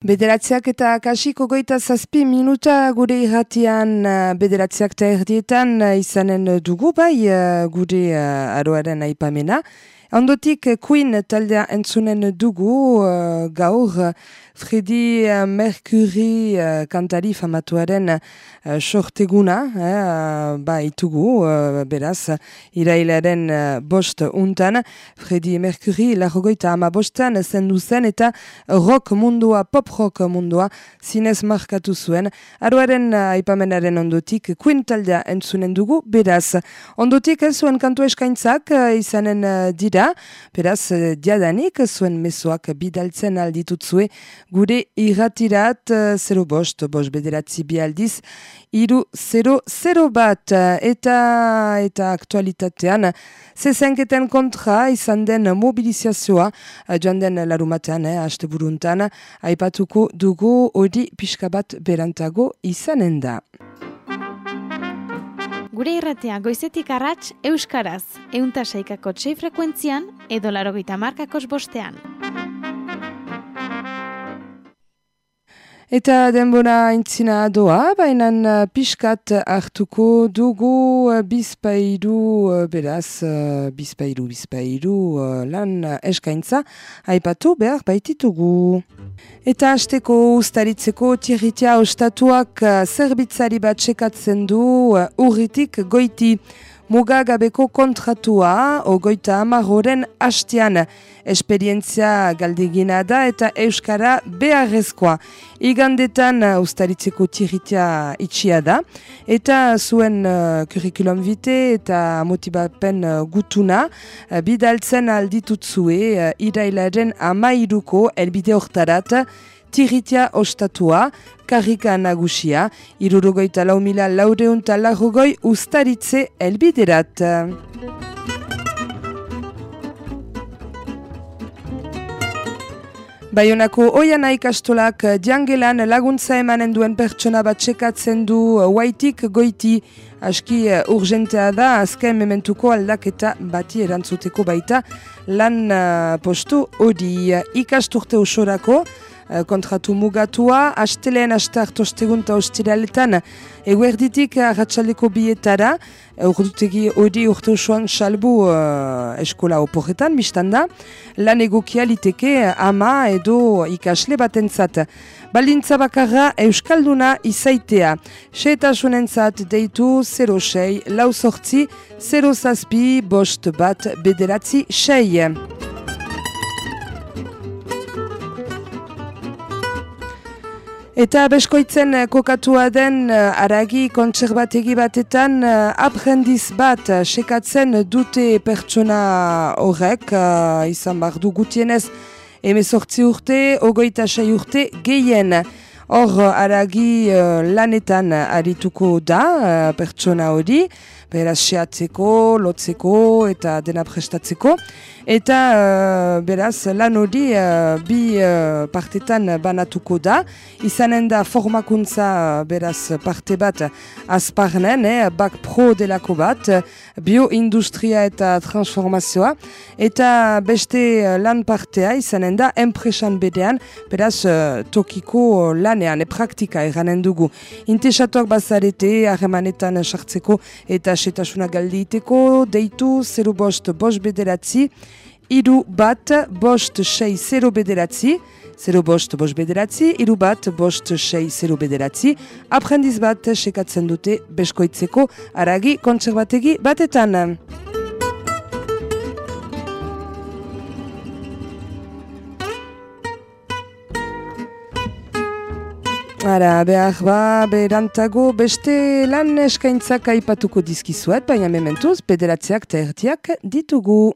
Bederatziak eta kasiko goita zazpi minuta gure irratian uh, bederatziak eta erdietan uh, izanen dugu bai uh, gure aroaren aipamena. Ondotik Queen taldea entzunen dugu gaur Fredi Mercury kantari famatuaren sorteguna, eh, ba itugu, beraz, irailaren bost untan, Fredi Mercury largoita ama bostan zendu zen eta rock mundua, pop rock mundua, zinez markatu zuen. Aruaren aipamenaren ondotik, Queen taldea entzunen dugu, beraz. Ondotik zuen kantu eskaintzak izanen dira, beraz, diadanik zuen mesoak bidaltzen alditutzue, gure irratirat, zero bost, bost bederatzi bi aldiz, iru 0-0 bat eta eta aktualitatean zezenketen kontra izan den mobilizazioa joan den larumatean, eh, haste buruntan, aipatuko dugu hori pixka bat berantago izanen da. Gure irratea goizetik arrats Euskaraz, euntasaikako txei frekuentzian edo larogeita markakos bostean. Eta denbora intzina doa, baina uh, pixkat hartuko dugu uh, bizpairu, uh, beraz, bizpairu, bizpairu lan eskaintza, haipatu behar baititugu. Eta hasteko ustaritzeko tirritia ostatuak zerbitzari bat sekatzen du urritik goiti mugagabeko kontratua ogoita amaroren hastian. Esperientzia galdegina da eta Euskara beharrezkoa. Igandetan uh, ustaritzeko tiritia itxia da. Eta zuen uh, curriculum vite eta motibapen uh, gutuna uh, bidaltzen alditutzue uh, irailaren amairuko elbide hortarat tiritia ostatua, karrika nagusia, irurogoita lau mila laureunta lagogoi ustaritze elbiderat. Baionako oiana ikastolak diangelan laguntza emanen duen pertsona bat txekatzen du waitik goiti aski urgentea da azken mementuko aldaketa bati erantzuteko baita lan uh, postu hori ikasturte usorako Eh, kontratu mugatua, asteleen astart ostegunta ostiraletan eguerditik arratsaleko bietara, urdutegi hori urte usuan salbu uh, eskola oporretan, biztanda, lan egokia liteke ama edo ikasle batentzat. Balintza bakarra Euskalduna izaitea. Seetasunen deitu 06, lau sortzi, 0 zazpi, bost bat, bederatzi, sei. Eta beskoitzen eh, kokatua den uh, aragi kontserbategi batetan uh, aprendiz bat sekatzen dute pertsona horrek, izan bar du gutienez emezortzi urte, ogoita sei urte gehien. Hor aragi lanetan arituko da pertsona hori, beraz seatzeko, lotzeko eta dena prestatzeko. Eta uh, beraz lan hori uh, bi uh, partetan banatuko da. Izanen da formakuntza beraz parte bat azparnen, eh, bak pro delako bat, bioindustria eta transformazioa. Eta beste lan partea izanen da enpresan bedean, beraz tokiko lanean, e praktika eranen dugu. Intesatuak bazarete, harremanetan sartzeko eta setasuna galditeko, deitu, zeru bost, bost bederatzi, iru bat, bost, sei, zeru bederatzi, zeru bost, bost bederatzi, iru bat, bost, sei, zeru bederatzi, aprendiz bat, sekatzen dute, beskoitzeko, aragi, kontserbategi batetan. Ara, behar ba, berantago beste lan eskaintzak aipatuko dizkizuet, baina mementuz, bederatziak eta erdiak ditugu.